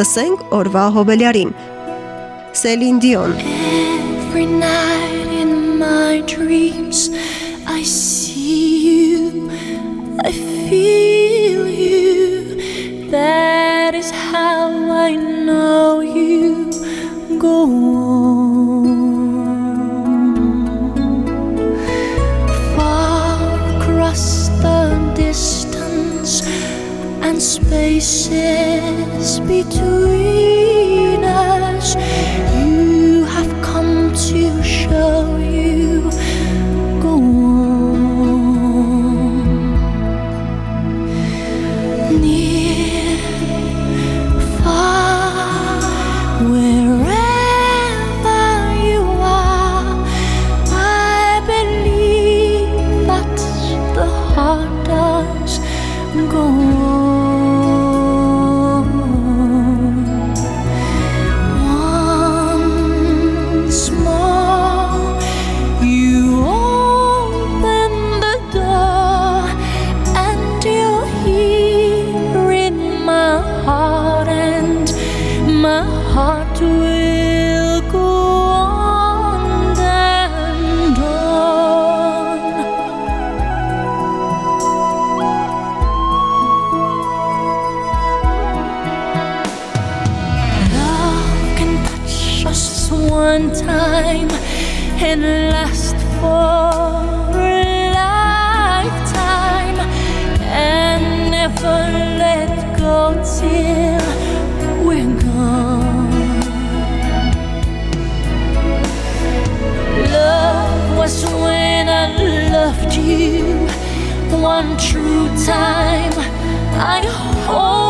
Լսենք օրվա հոբելյարին։ Celine Dion. Every night in my dreams I see you. I feel you. That now you go on. Far across the distance and spaces between. loved you one true time. I hope.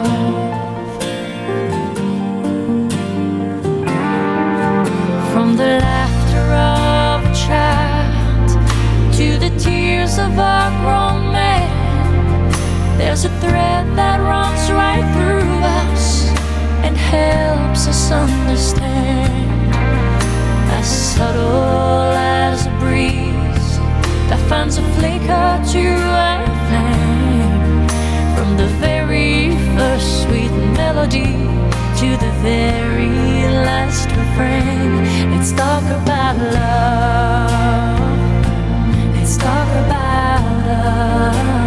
of a grown man, there's a thread that runs right through us and helps us understand. As subtle as a breeze that finds a flicker to a flame from the very first sweet melody to the very last refrain. Let's talk about love. About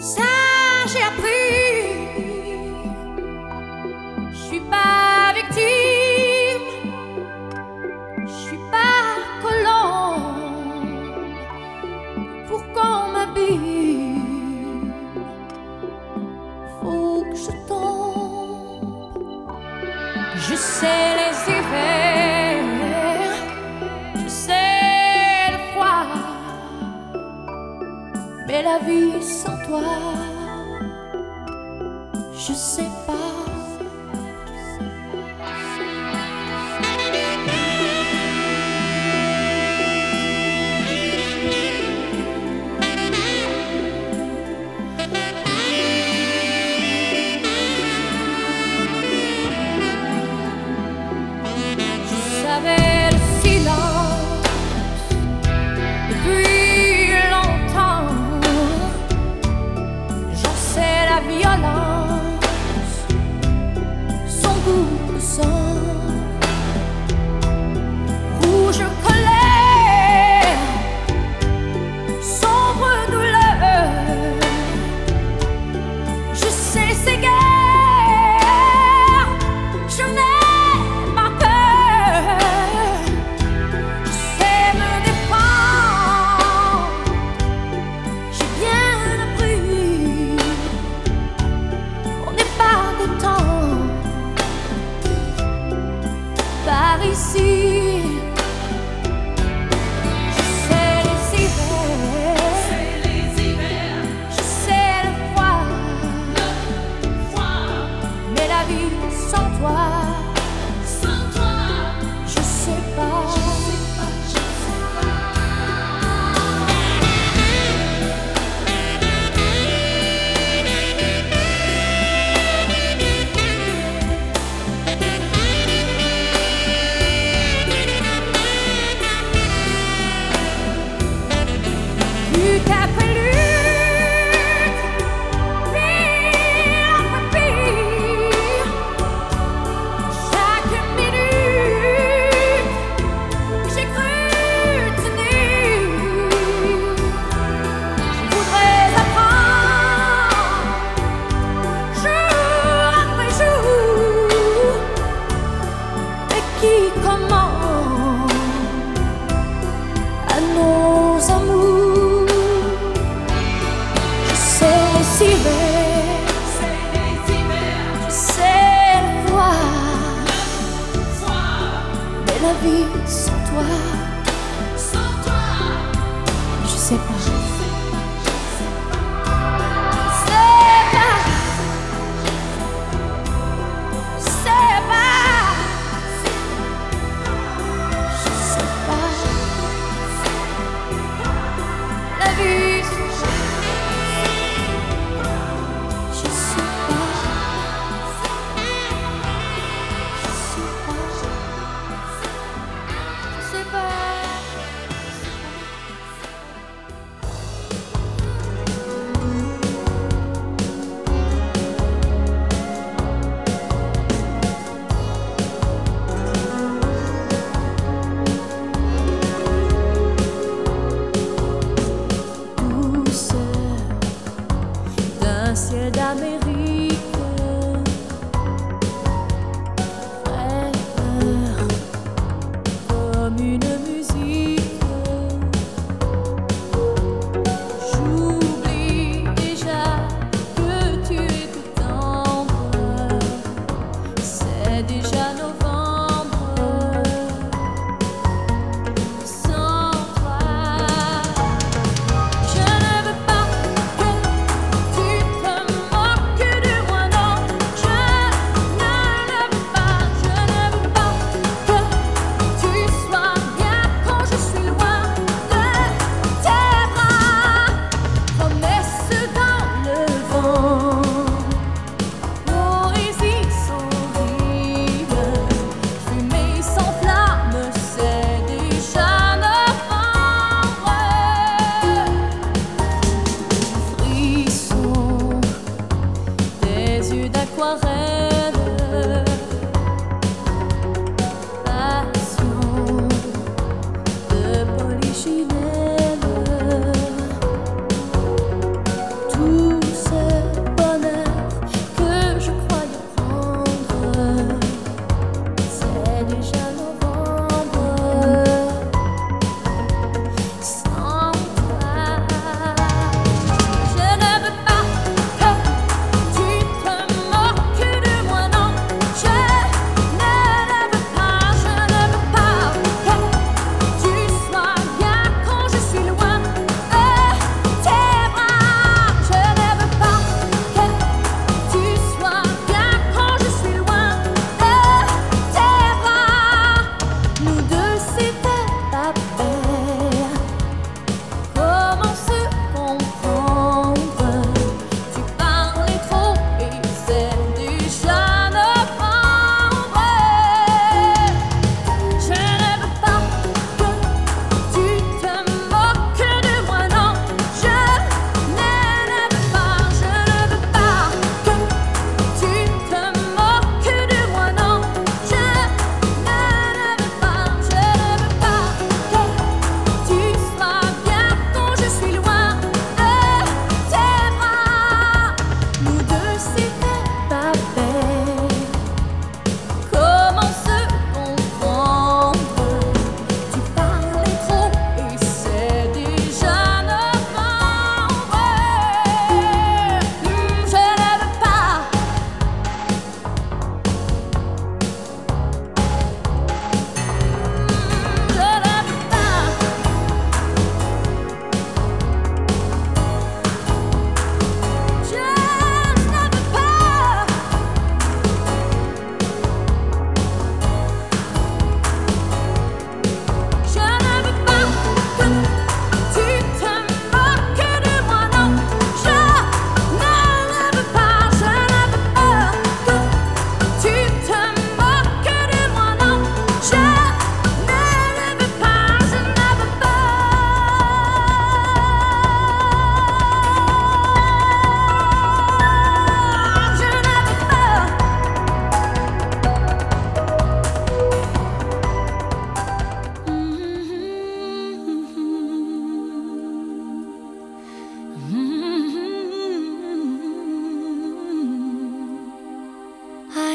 Ça, j'ai appris. Pas peur.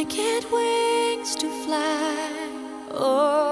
get wings to fly. Oh.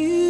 you.